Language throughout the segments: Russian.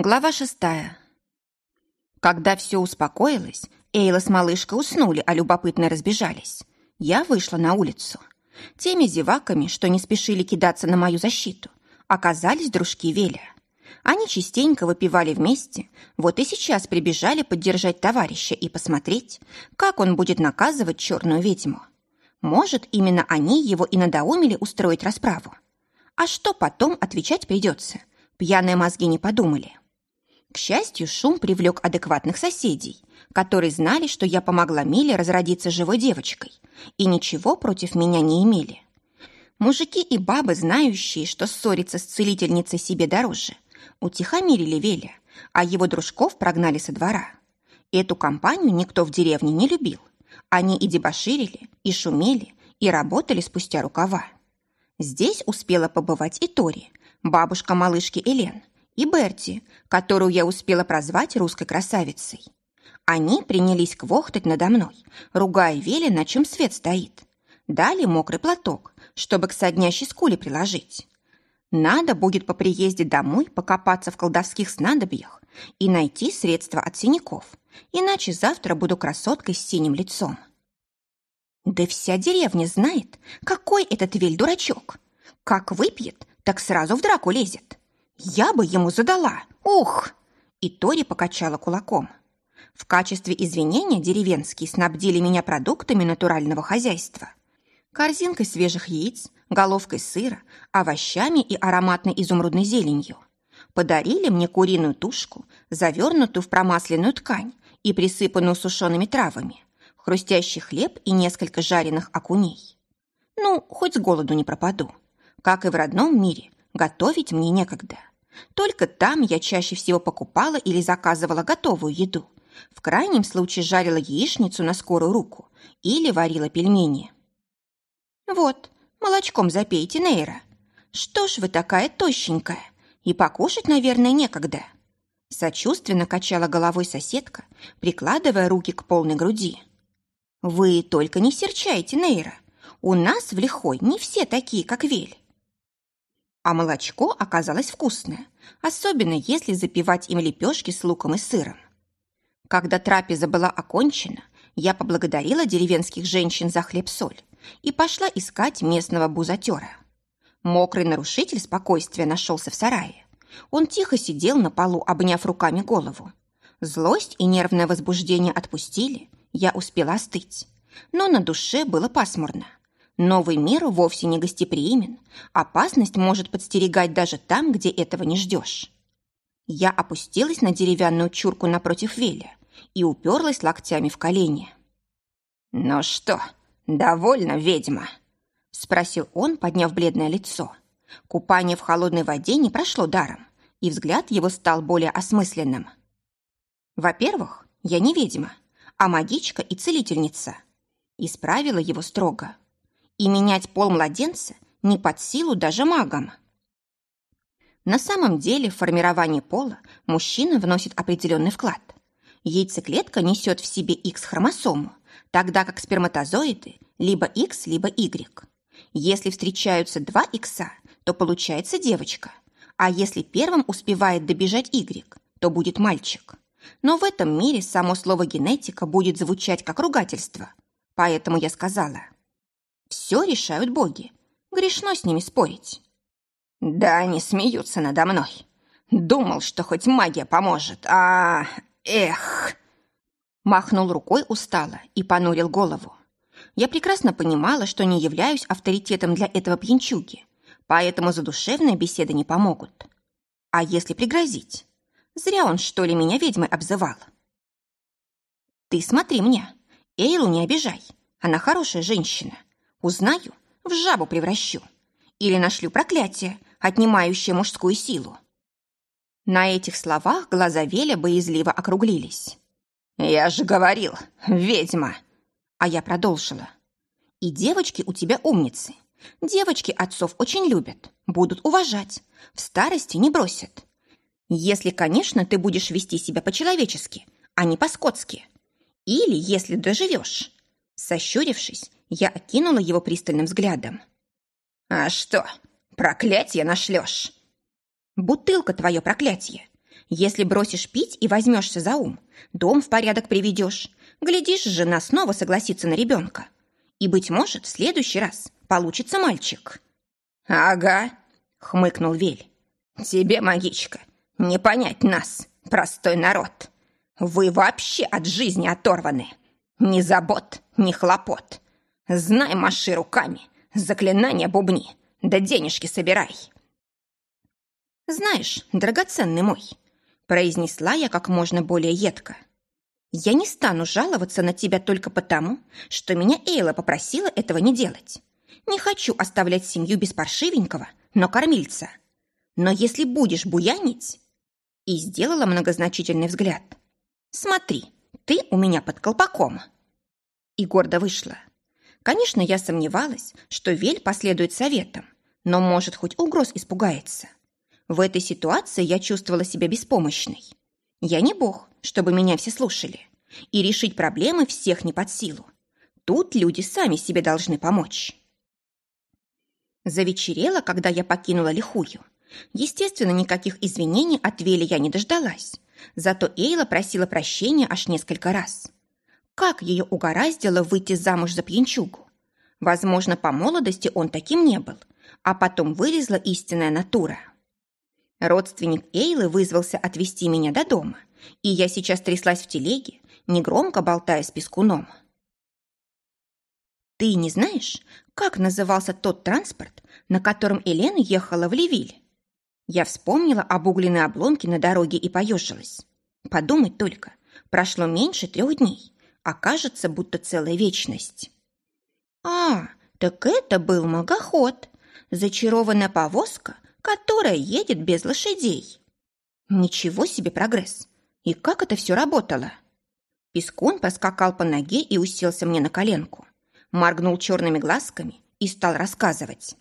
Глава шестая. Когда все успокоилось, Эйла с малышкой уснули, а любопытно разбежались. Я вышла на улицу. Теми зеваками, что не спешили кидаться на мою защиту, оказались дружки Веля. Они частенько выпивали вместе, вот и сейчас прибежали поддержать товарища и посмотреть, как он будет наказывать черную ведьму. Может, именно они его и надоумили устроить расправу. А что потом отвечать придется? Пьяные мозги не подумали. К счастью, шум привлек адекватных соседей, которые знали, что я помогла Миле разродиться живой девочкой, и ничего против меня не имели. Мужики и бабы, знающие, что ссориться с целительницей себе дороже, утихомирили Веля, а его дружков прогнали со двора. Эту компанию никто в деревне не любил. Они и дебоширили, и шумели, и работали спустя рукава. Здесь успела побывать и Тори, бабушка малышки Элен, и Берти, которую я успела прозвать русской красавицей. Они принялись квохтать надо мной, ругая Вели, на чем свет стоит. Дали мокрый платок, чтобы к соднящей скуле приложить. Надо будет по приезде домой покопаться в колдовских снадобьях и найти средства от синяков, иначе завтра буду красоткой с синим лицом. Да вся деревня знает, какой этот Вель дурачок. Как выпьет, так сразу в драку лезет. Я бы ему задала. Ух! И Тори покачала кулаком. В качестве извинения деревенские снабдили меня продуктами натурального хозяйства. Корзинкой свежих яиц, головкой сыра, овощами и ароматной изумрудной зеленью. Подарили мне куриную тушку, завернутую в промасленную ткань и присыпанную сушеными травами, хрустящий хлеб и несколько жареных окуней. Ну, хоть с голоду не пропаду. Как и в родном мире, готовить мне некогда. Только там я чаще всего покупала или заказывала готовую еду. В крайнем случае жарила яичницу на скорую руку или варила пельмени. «Вот, молочком запейте, Нейра. Что ж вы такая тощенькая? И покушать, наверное, некогда». Сочувственно качала головой соседка, прикладывая руки к полной груди. «Вы только не серчайте, Нейра. У нас в Лихой не все такие, как Вель. А молочко оказалось вкусное, особенно если запивать им лепешки с луком и сыром. Когда трапеза была окончена, я поблагодарила деревенских женщин за хлеб-соль и пошла искать местного бузатера. Мокрый нарушитель спокойствия нашелся в сарае. Он тихо сидел на полу, обняв руками голову. Злость и нервное возбуждение отпустили, я успела остыть. Но на душе было пасмурно. Новый мир вовсе не гостеприимен. Опасность может подстерегать даже там, где этого не ждешь. Я опустилась на деревянную чурку напротив Веля и уперлась локтями в колени. «Ну что, довольно, ведьма?» — спросил он, подняв бледное лицо. Купание в холодной воде не прошло даром, и взгляд его стал более осмысленным. «Во-первых, я не ведьма, а магичка и целительница», — исправила его строго и менять пол младенца не под силу даже магам. На самом деле в формирование пола мужчина вносит определенный вклад. Яйцеклетка несет в себе X-хромосому, тогда как сперматозоиды либо X, либо Y. Если встречаются два X, то получается девочка, а если первым успевает добежать Y, то будет мальчик. Но в этом мире само слово «генетика» будет звучать как ругательство. Поэтому я сказала – все решают боги. Грешно с ними спорить. Да, они смеются надо мной. Думал, что хоть магия поможет, а... Эх! Махнул рукой устало и понурил голову. Я прекрасно понимала, что не являюсь авторитетом для этого пьянчуги, поэтому задушевные беседы не помогут. А если пригрозить? Зря он, что ли, меня ведьмой обзывал. Ты смотри мне, Эйлу не обижай, она хорошая женщина. Узнаю, в жабу превращу. Или нашлю проклятие, отнимающее мужскую силу. На этих словах глаза Веля боязливо округлились. «Я же говорил, ведьма!» А я продолжила. «И девочки у тебя умницы. Девочки отцов очень любят, будут уважать, в старости не бросят. Если, конечно, ты будешь вести себя по-человечески, а не по-скотски. Или если доживешь». Сощурившись, я окинула его пристальным взглядом. «А что, проклятие нашлешь?» «Бутылка твое проклятие. Если бросишь пить и возьмешься за ум, дом в порядок приведешь. Глядишь, жена снова согласится на ребенка. И, быть может, в следующий раз получится мальчик». «Ага», — хмыкнул Вель. «Тебе, магичка, не понять нас, простой народ. Вы вообще от жизни оторваны. Ни забот, ни хлопот. Знай, маши руками, заклинания бубни, да денежки собирай». «Знаешь, драгоценный мой», — произнесла я как можно более едко, «я не стану жаловаться на тебя только потому, что меня Эйла попросила этого не делать. Не хочу оставлять семью без паршивенького, но кормильца. Но если будешь буянить...» И сделала многозначительный взгляд. «Смотри, ты у меня под колпаком». И гордо вышла. Конечно, я сомневалась, что Вель последует советам, но, может, хоть угроз испугается. В этой ситуации я чувствовала себя беспомощной. Я не бог, чтобы меня все слушали. И решить проблемы всех не под силу. Тут люди сами себе должны помочь. Завечерело, когда я покинула лихую. Естественно, никаких извинений от Вели я не дождалась. Зато Эйла просила прощения аж несколько раз. Как ее угораздило выйти замуж за пьянчугу? Возможно, по молодости он таким не был, а потом вылезла истинная натура. Родственник Эйлы вызвался отвезти меня до дома, и я сейчас тряслась в телеге, негромко болтая с пескуном. «Ты не знаешь, как назывался тот транспорт, на котором Елена ехала в Левиль?» Я вспомнила обугленные обломки на дороге и поежилась. Подумать только, прошло меньше трех дней, а кажется, будто целая вечность. «А, так это был магоход, зачарованная повозка, которая едет без лошадей. Ничего себе прогресс! И как это все работало? Пескун поскакал по ноге и уселся мне на коленку. Моргнул черными глазками и стал рассказывать.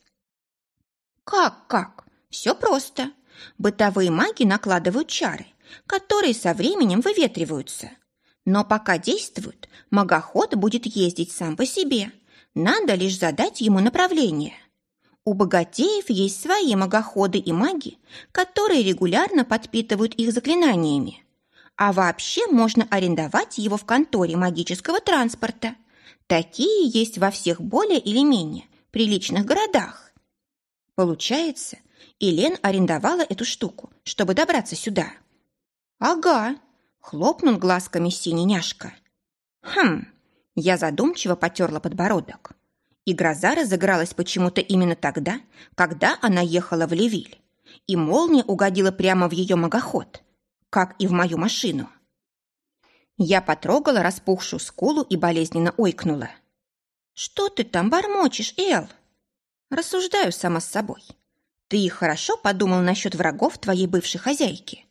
Как-как? Все просто. Бытовые маги накладывают чары, которые со временем выветриваются. Но пока действуют, магоход будет ездить сам по себе. Надо лишь задать ему направление – у богатеев есть свои магоходы и маги, которые регулярно подпитывают их заклинаниями. А вообще можно арендовать его в конторе магического транспорта. Такие есть во всех более или менее приличных городах. Получается, Елен арендовала эту штуку, чтобы добраться сюда. Ага, хлопнул глазками синий няшка. Хм, я задумчиво потерла подбородок. И гроза разыгралась почему-то именно тогда, когда она ехала в Левиль. И молния угодила прямо в ее магоход, как и в мою машину. Я потрогала распухшую скулу и болезненно ойкнула. «Что ты там бормочешь, Эл?» Рассуждаю сама с собой. «Ты хорошо подумал насчет врагов твоей бывшей хозяйки?»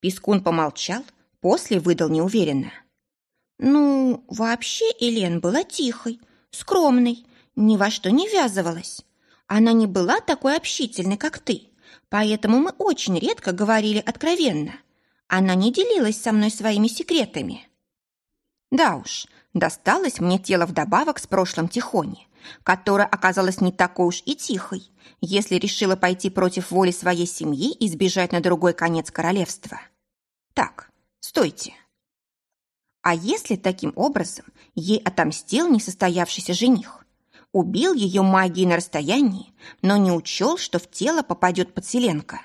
Пискун помолчал, после выдал неуверенно. «Ну, вообще Элен была тихой, скромной, ни во что не ввязывалась. Она не была такой общительной, как ты, поэтому мы очень редко говорили откровенно. Она не делилась со мной своими секретами. Да уж, досталось мне тело вдобавок с прошлым Тихони, которая оказалась не такой уж и тихой, если решила пойти против воли своей семьи и сбежать на другой конец королевства. Так, стойте. А если таким образом ей отомстил несостоявшийся жених? убил ее магией на расстоянии, но не учел, что в тело попадет подселенка.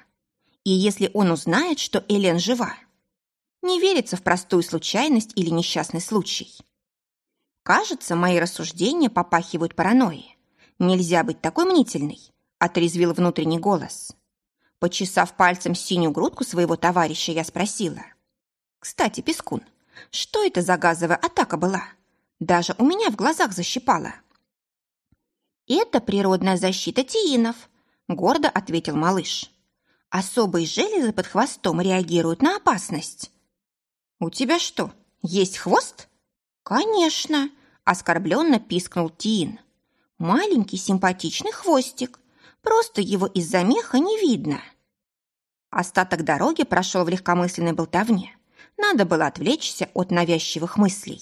И если он узнает, что Элен жива, не верится в простую случайность или несчастный случай. Кажется, мои рассуждения попахивают паранойей. Нельзя быть такой мнительной, отрезвил внутренний голос. Почесав пальцем синюю грудку своего товарища, я спросила. «Кстати, Пескун, что это за газовая атака была? Даже у меня в глазах защипало». «Это природная защита тиинов», — гордо ответил малыш. «Особые железы под хвостом реагируют на опасность». «У тебя что, есть хвост?» «Конечно», — оскорбленно пискнул Тиин. «Маленький симпатичный хвостик. Просто его из-за меха не видно». Остаток дороги прошел в легкомысленной болтовне. Надо было отвлечься от навязчивых мыслей.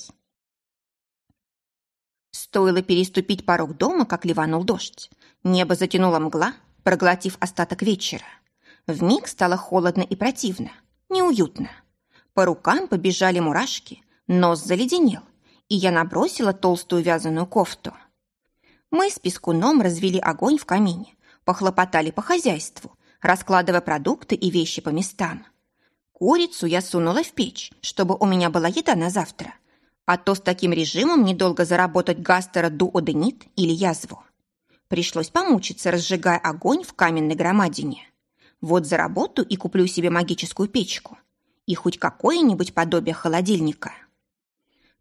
Стоило переступить порог дома, как ливанул дождь. Небо затянуло мгла, проглотив остаток вечера. Вмиг стало холодно и противно. Неуютно. По рукам побежали мурашки, нос заледенел, и я набросила толстую вязаную кофту. Мы с Пескуном развели огонь в камине, похлопотали по хозяйству, раскладывая продукты и вещи по местам. Курицу я сунула в печь, чтобы у меня была еда на завтра, а то с таким режимом недолго заработать гастеродуоденит или язву. Пришлось помучиться, разжигая огонь в каменной громадине. Вот заработаю и куплю себе магическую печку. И хоть какое-нибудь подобие холодильника.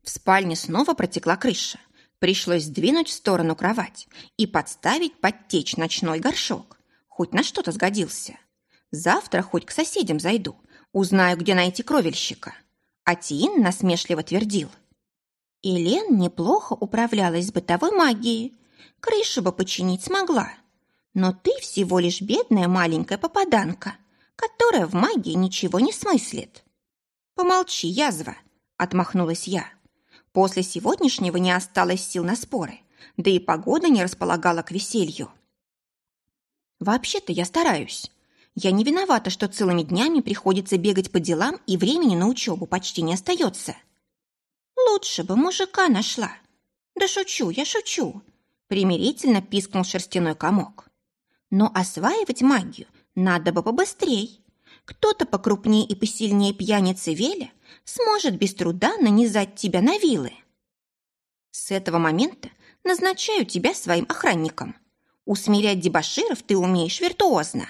В спальне снова протекла крыша. Пришлось сдвинуть в сторону кровать и подставить под течь ночной горшок. Хоть на что-то сгодился. Завтра хоть к соседям зайду, узнаю, где найти кровельщика. А Тиин насмешливо твердил. Элен неплохо управлялась с бытовой магией. Крышу бы починить смогла. Но ты всего лишь бедная маленькая попаданка, которая в магии ничего не смыслит. Помолчи, язва, отмахнулась я. После сегодняшнего не осталось сил на споры, да и погода не располагала к веселью. Вообще-то я стараюсь. Я не виновата, что целыми днями приходится бегать по делам и времени на учебу почти не остается. Лучше бы мужика нашла. Да шучу, я шучу. Примирительно пискнул шерстяной комок. Но осваивать магию надо бы побыстрей. Кто-то покрупнее и посильнее пьяницы Веля сможет без труда нанизать тебя на вилы. С этого момента назначаю тебя своим охранником. Усмирять дебоширов ты умеешь виртуозно.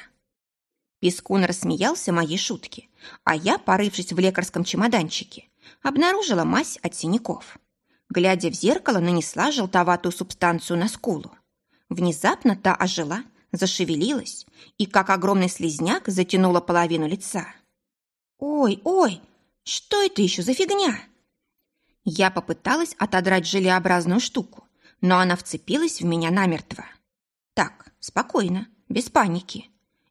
Пескун рассмеялся моей шутке, а я, порывшись в лекарском чемоданчике, обнаружила мазь от синяков. Глядя в зеркало, нанесла желтоватую субстанцию на скулу. Внезапно та ожила, зашевелилась и, как огромный слизняк, затянула половину лица. «Ой, ой, что это еще за фигня?» Я попыталась отодрать желеобразную штуку, но она вцепилась в меня намертво. «Так, спокойно, без паники.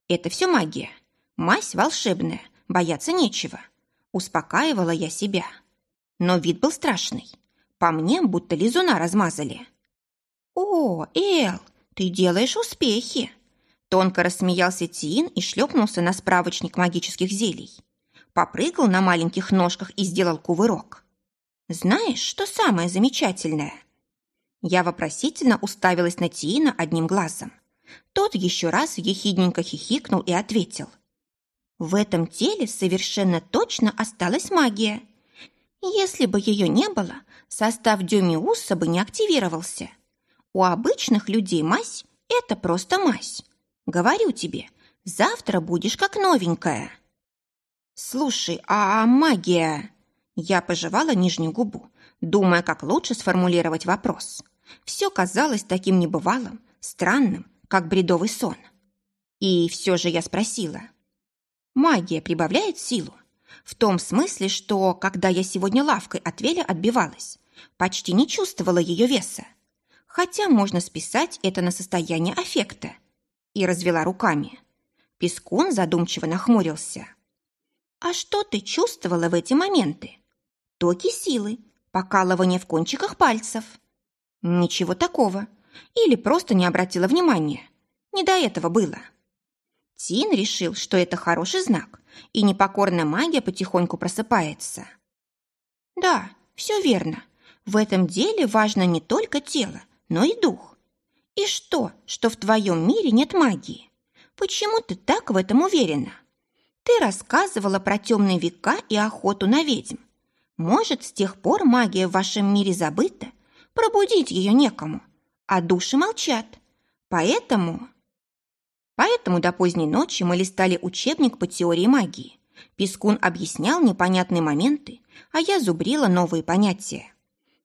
Это все магия. Мазь волшебная, бояться нечего. Успокаивала я себя. Но вид был страшный. По мне будто лизуна размазали. «О, Эл, ты делаешь успехи!» Тонко рассмеялся Тиин и шлепнулся на справочник магических зелий. Попрыгал на маленьких ножках и сделал кувырок. «Знаешь, что самое замечательное?» Я вопросительно уставилась на Тиина одним глазом. Тот еще раз ехидненько хихикнул и ответил. В этом теле совершенно точно осталась магия. Если бы ее не было, состав Дюмиуса бы не активировался. У обычных людей мазь – это просто мазь. Говорю тебе, завтра будешь как новенькая. Слушай, а магия? Я пожевала нижнюю губу, думая, как лучше сформулировать вопрос. Все казалось таким небывалым, странным, как бредовый сон. И все же я спросила – Магия прибавляет силу. В том смысле, что, когда я сегодня лавкой от Веля отбивалась, почти не чувствовала ее веса. Хотя можно списать это на состояние аффекта. И развела руками. Пескун задумчиво нахмурился. «А что ты чувствовала в эти моменты? Токи силы, покалывание в кончиках пальцев?» «Ничего такого. Или просто не обратила внимания. Не до этого было». Тин решил, что это хороший знак, и непокорная магия потихоньку просыпается. Да, все верно. В этом деле важно не только тело, но и дух. И что, что в твоем мире нет магии? Почему ты так в этом уверена? Ты рассказывала про темные века и охоту на ведьм. Может, с тех пор магия в вашем мире забыта? Пробудить ее некому, а души молчат. Поэтому... Поэтому до поздней ночи мы листали учебник по теории магии. Пескун объяснял непонятные моменты, а я зубрила новые понятия.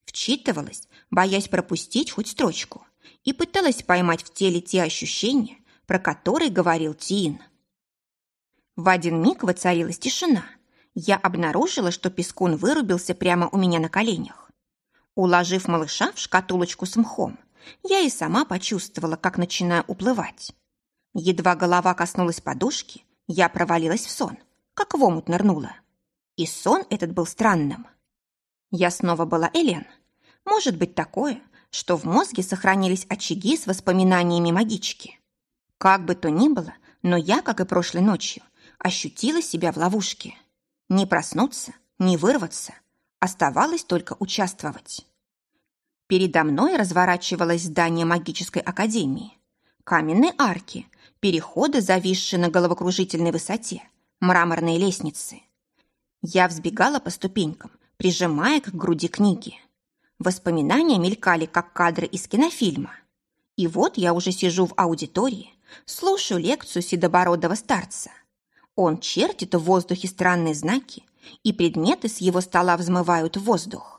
Вчитывалась, боясь пропустить хоть строчку, и пыталась поймать в теле те ощущения, про которые говорил Тиин. В один миг воцарилась тишина. Я обнаружила, что Пескун вырубился прямо у меня на коленях. Уложив малыша в шкатулочку с мхом, я и сама почувствовала, как начинаю уплывать. Едва голова коснулась подушки, я провалилась в сон, как в омут нырнула. И сон этот был странным. Я снова была Элен. Может быть такое, что в мозге сохранились очаги с воспоминаниями магички. Как бы то ни было, но я, как и прошлой ночью, ощутила себя в ловушке. Не проснуться, не вырваться. Оставалось только участвовать. Передо мной разворачивалось здание магической академии. Каменные арки, переходы, зависшие на головокружительной высоте, мраморные лестницы. Я взбегала по ступенькам, прижимая к груди книги. Воспоминания мелькали, как кадры из кинофильма. И вот я уже сижу в аудитории, слушаю лекцию седобородого старца. Он чертит в воздухе странные знаки, и предметы с его стола взмывают в воздух.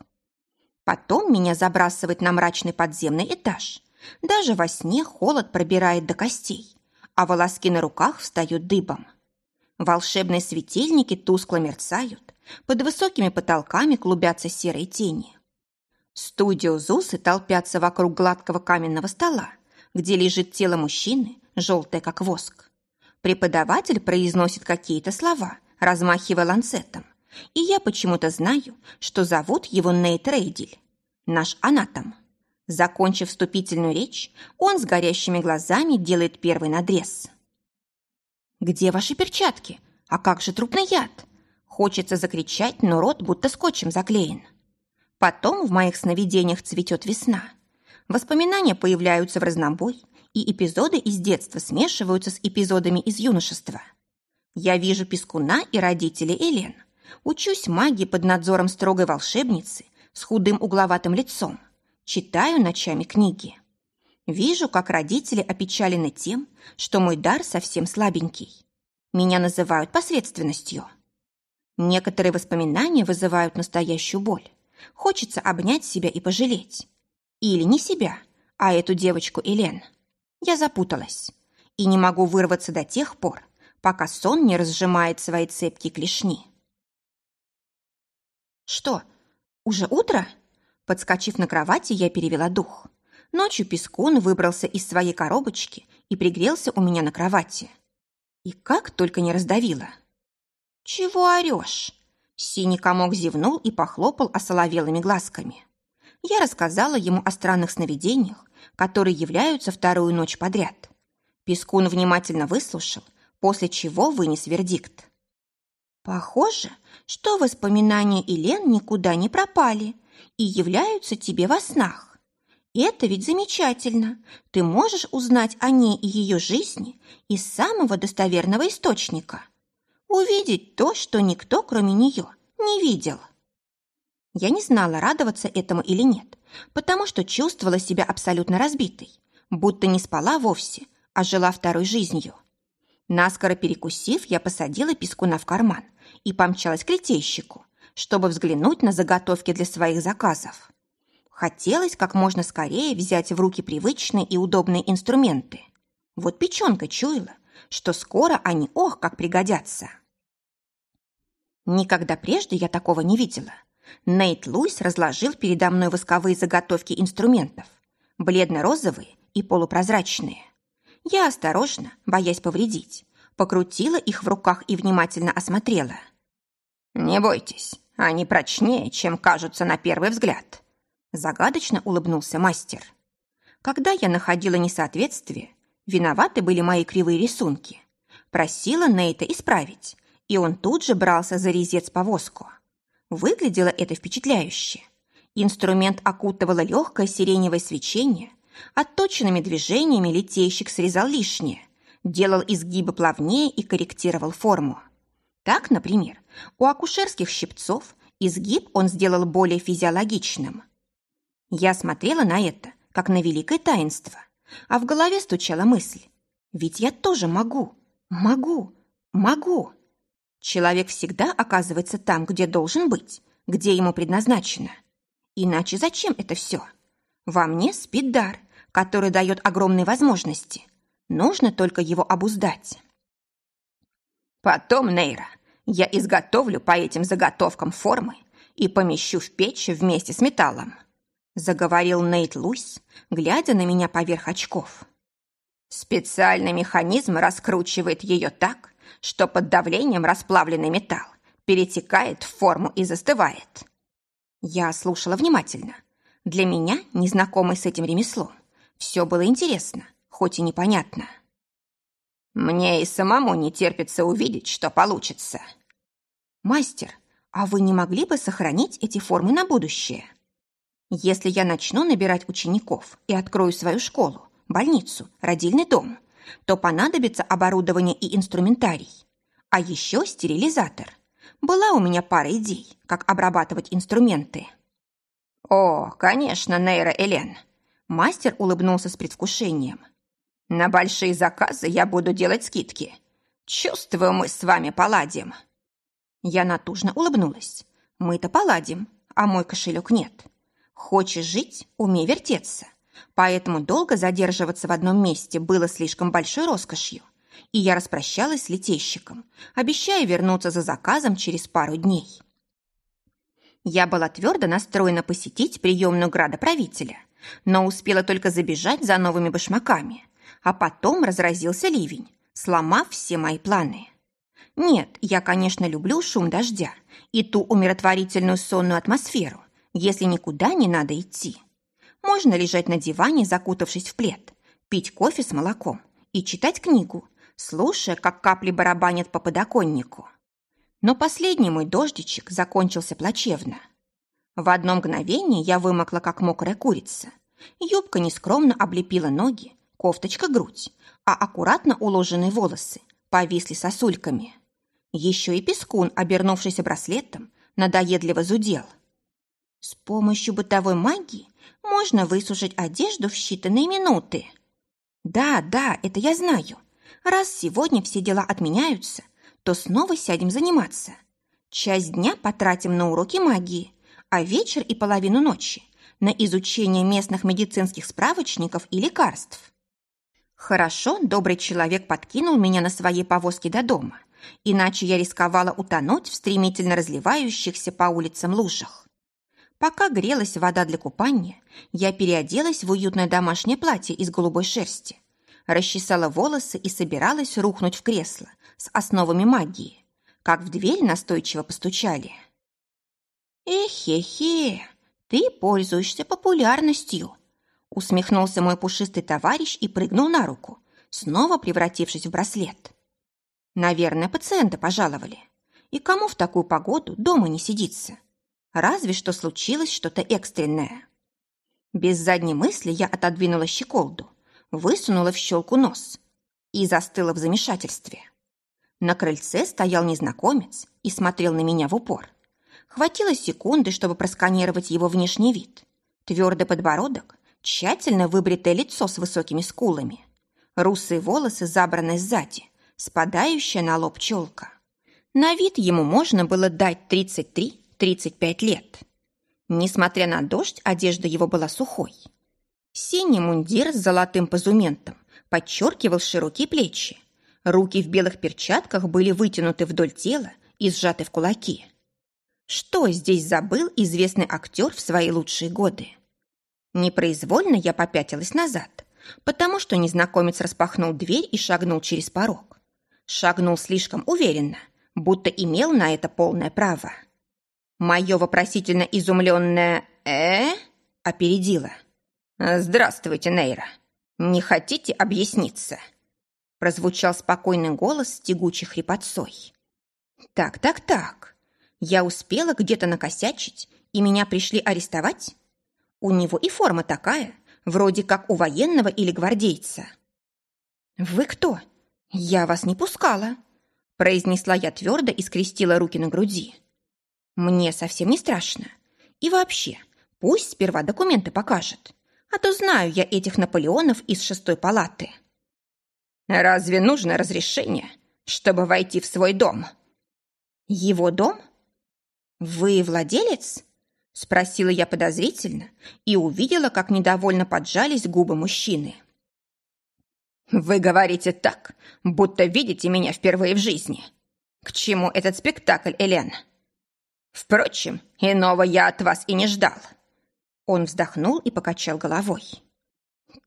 Потом меня забрасывает на мрачный подземный этаж. Даже во сне холод пробирает до костей, а волоски на руках встают дыбом. Волшебные светильники тускло мерцают, под высокими потолками клубятся серые тени. Студио-зусы толпятся вокруг гладкого каменного стола, где лежит тело мужчины, желтое как воск. Преподаватель произносит какие-то слова, размахивая ланцетом, и я почему-то знаю, что зовут его Нейт Рейдиль, наш анатом. Закончив вступительную речь, он с горящими глазами делает первый надрез. «Где ваши перчатки? А как же трупный яд?» Хочется закричать, но рот будто скотчем заклеен. Потом в моих сновидениях цветет весна. Воспоминания появляются в разнобой, и эпизоды из детства смешиваются с эпизодами из юношества. Я вижу Пескуна и родителей Элен. Учусь магии под надзором строгой волшебницы с худым угловатым лицом. Читаю ночами книги. Вижу, как родители опечалены тем, что мой дар совсем слабенький. Меня называют посредственностью. Некоторые воспоминания вызывают настоящую боль. Хочется обнять себя и пожалеть. Или не себя, а эту девочку Элен. Я запуталась. И не могу вырваться до тех пор, пока сон не разжимает свои цепкие клешни. «Что, уже утро?» Подскочив на кровати, я перевела дух. Ночью Пескун выбрался из своей коробочки и пригрелся у меня на кровати. И как только не раздавило. «Чего орешь?» Синий комок зевнул и похлопал осоловелыми глазками. Я рассказала ему о странных сновидениях, которые являются вторую ночь подряд. Пескун внимательно выслушал, после чего вынес вердикт. «Похоже, что воспоминания Елен никуда не пропали и являются тебе во снах. Это ведь замечательно. Ты можешь узнать о ней и ее жизни из самого достоверного источника. Увидеть то, что никто, кроме нее, не видел. Я не знала, радоваться этому или нет, потому что чувствовала себя абсолютно разбитой, будто не спала вовсе, а жила второй жизнью. Наскоро перекусив, я посадила пескуна в карман и помчалась к литейщику, чтобы взглянуть на заготовки для своих заказов. Хотелось как можно скорее взять в руки привычные и удобные инструменты. Вот печенка чуяла, что скоро они ох как пригодятся. Никогда прежде я такого не видела. Нейт Луис разложил передо мной восковые заготовки инструментов, бледно-розовые и полупрозрачные. Я осторожно, боясь повредить, покрутила их в руках и внимательно осмотрела. «Не бойтесь, они прочнее, чем кажутся на первый взгляд», загадочно улыбнулся мастер. Когда я находила несоответствие, виноваты были мои кривые рисунки. Просила Нейта исправить, и он тут же брался за резец-повозку. Выглядело это впечатляюще. Инструмент окутывало легкое сиреневое свечение, отточенными движениями литейщик срезал лишнее, делал изгибы плавнее и корректировал форму. Так, например, у акушерских щипцов изгиб он сделал более физиологичным. Я смотрела на это, как на великое таинство, а в голове стучала мысль. Ведь я тоже могу, могу, могу. Человек всегда оказывается там, где должен быть, где ему предназначено. Иначе зачем это все? Во мне спит дар, который дает огромные возможности. Нужно только его обуздать. Потом, Нейра, я изготовлю по этим заготовкам формы и помещу в печь вместе с металлом. Заговорил Нейт Луис, глядя на меня поверх очков. Специальный механизм раскручивает ее так, что под давлением расплавленный металл перетекает в форму и застывает. Я слушала внимательно. Для меня, незнакомой с этим ремеслом, все было интересно, хоть и непонятно. Мне и самому не терпится увидеть, что получится. «Мастер, а вы не могли бы сохранить эти формы на будущее? Если я начну набирать учеников и открою свою школу, больницу, родильный дом, то понадобится оборудование и инструментарий. А еще стерилизатор. Была у меня пара идей, как обрабатывать инструменты». «О, конечно, Нейра Элен!» Мастер улыбнулся с предвкушением. «На большие заказы я буду делать скидки. Чувствую, мы с вами поладим». Я натужно улыбнулась. «Мы-то поладим, а мой кошелек нет. Хочешь жить – умей вертеться. Поэтому долго задерживаться в одном месте было слишком большой роскошью. И я распрощалась с летейщиком, обещая вернуться за заказом через пару дней. Я была твердо настроена посетить приемную градоправителя, но успела только забежать за новыми башмаками, а потом разразился ливень, сломав все мои планы. Нет, я, конечно, люблю шум дождя и ту умиротворительную сонную атмосферу, если никуда не надо идти. Можно лежать на диване, закутавшись в плед, пить кофе с молоком и читать книгу, слушая, как капли барабанят по подоконнику. Но последний мой дождичек закончился плачевно. В одно мгновение я вымокла, как мокрая курица. Юбка нескромно облепила ноги, кофточка – грудь, а аккуратно уложенные волосы повисли сосульками. Еще и пескун, обернувшийся браслетом, надоедливо зудел. С помощью бытовой магии можно высушить одежду в считанные минуты. Да, да, это я знаю. Раз сегодня все дела отменяются, то снова сядем заниматься. Часть дня потратим на уроки магии, а вечер и половину ночи на изучение местных медицинских справочников и лекарств. Хорошо, добрый человек подкинул меня на своей повозке до дома, иначе я рисковала утонуть в стремительно разливающихся по улицам лужах. Пока грелась вода для купания, я переоделась в уютное домашнее платье из голубой шерсти, расчесала волосы и собиралась рухнуть в кресло с основами магии, как в дверь настойчиво постучали. «Эхе-хе, ты пользуешься популярностью», усмехнулся мой пушистый товарищ и прыгнул на руку, снова превратившись в браслет. Наверное, пациента пожаловали. И кому в такую погоду дома не сидится? Разве что случилось что-то экстренное. Без задней мысли я отодвинула щеколду, высунула в щелку нос и застыла в замешательстве. На крыльце стоял незнакомец и смотрел на меня в упор. Хватило секунды, чтобы просканировать его внешний вид. Твердый подбородок, тщательно выбритое лицо с высокими скулами, русые волосы, забранные сзади, спадающая на лоб челка. На вид ему можно было дать 33 35 лет. Несмотря на дождь, одежда его была сухой. Синий мундир с золотым позументом подчеркивал широкие плечи. Руки в белых перчатках были вытянуты вдоль тела и сжаты в кулаки. Что здесь забыл известный актер в свои лучшие годы? Непроизвольно я попятилась назад, потому что незнакомец распахнул дверь и шагнул через порог. Шагнул слишком уверенно, будто имел на это полное право. Мое вопросительно изумленное «э?» опередило. «Здравствуйте, Нейра. Не хотите объясниться?» Прозвучал спокойный голос с тягучей хрипотцой. «Так, так, так. Я успела где-то накосячить, и меня пришли арестовать? У него и форма такая, вроде как у военного или гвардейца». «Вы кто? Я вас не пускала», произнесла я твердо и скрестила руки на груди. Мне совсем не страшно. И вообще, пусть сперва документы покажет. А то знаю я этих Наполеонов из шестой палаты. Разве нужно разрешение, чтобы войти в свой дом? Его дом? Вы владелец? Спросила я подозрительно и увидела, как недовольно поджались губы мужчины. «Вы говорите так, будто видите меня впервые в жизни. К чему этот спектакль, Элен?» Впрочем, иного я от вас и не ждал. Он вздохнул и покачал головой.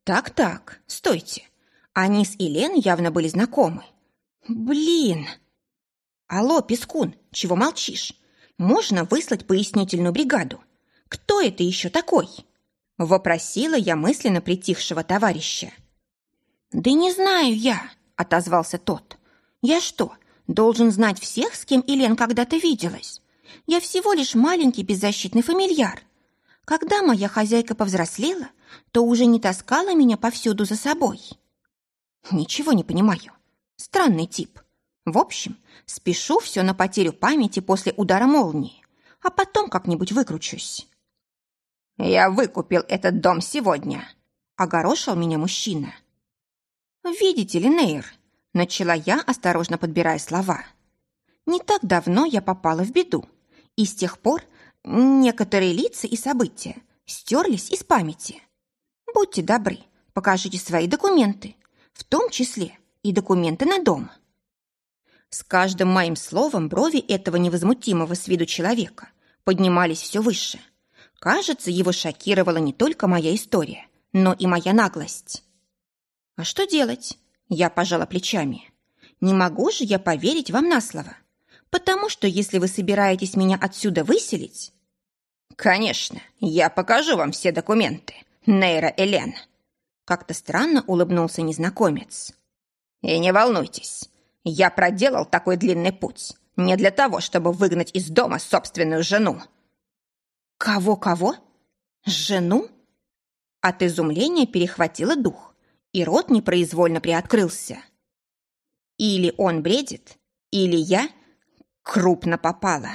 Так-так, стойте. Они с Елен явно были знакомы. Блин. Алло, Пескун, чего молчишь? Можно выслать пояснительную бригаду? Кто это еще такой? Вопросила я мысленно притихшего товарища. Да не знаю я, отозвался тот. Я что, должен знать всех, с кем Елен когда-то виделась. Я всего лишь маленький беззащитный фамильяр. Когда моя хозяйка повзрослела, то уже не таскала меня повсюду за собой. Ничего не понимаю. Странный тип. В общем, спешу все на потерю памяти после удара молнии, а потом как-нибудь выкручусь. «Я выкупил этот дом сегодня», — огорошил меня мужчина. «Видите ли, Нейр», — начала я, осторожно подбирая слова. «Не так давно я попала в беду, и с тех пор некоторые лица и события стерлись из памяти. Будьте добры, покажите свои документы, в том числе и документы на дом». С каждым моим словом брови этого невозмутимого с виду человека поднимались все выше. Кажется, его шокировала не только моя история, но и моя наглость. А что делать? Я пожала плечами. Не могу же я поверить вам на слово. Потому что если вы собираетесь меня отсюда выселить... Конечно, я покажу вам все документы, Нейра Элен. Как-то странно улыбнулся незнакомец. И не волнуйтесь, я проделал такой длинный путь не для того, чтобы выгнать из дома собственную жену. Кого-кого? Жену? От изумления перехватило дух, и рот непроизвольно приоткрылся. Или он бредит, или я крупно попала.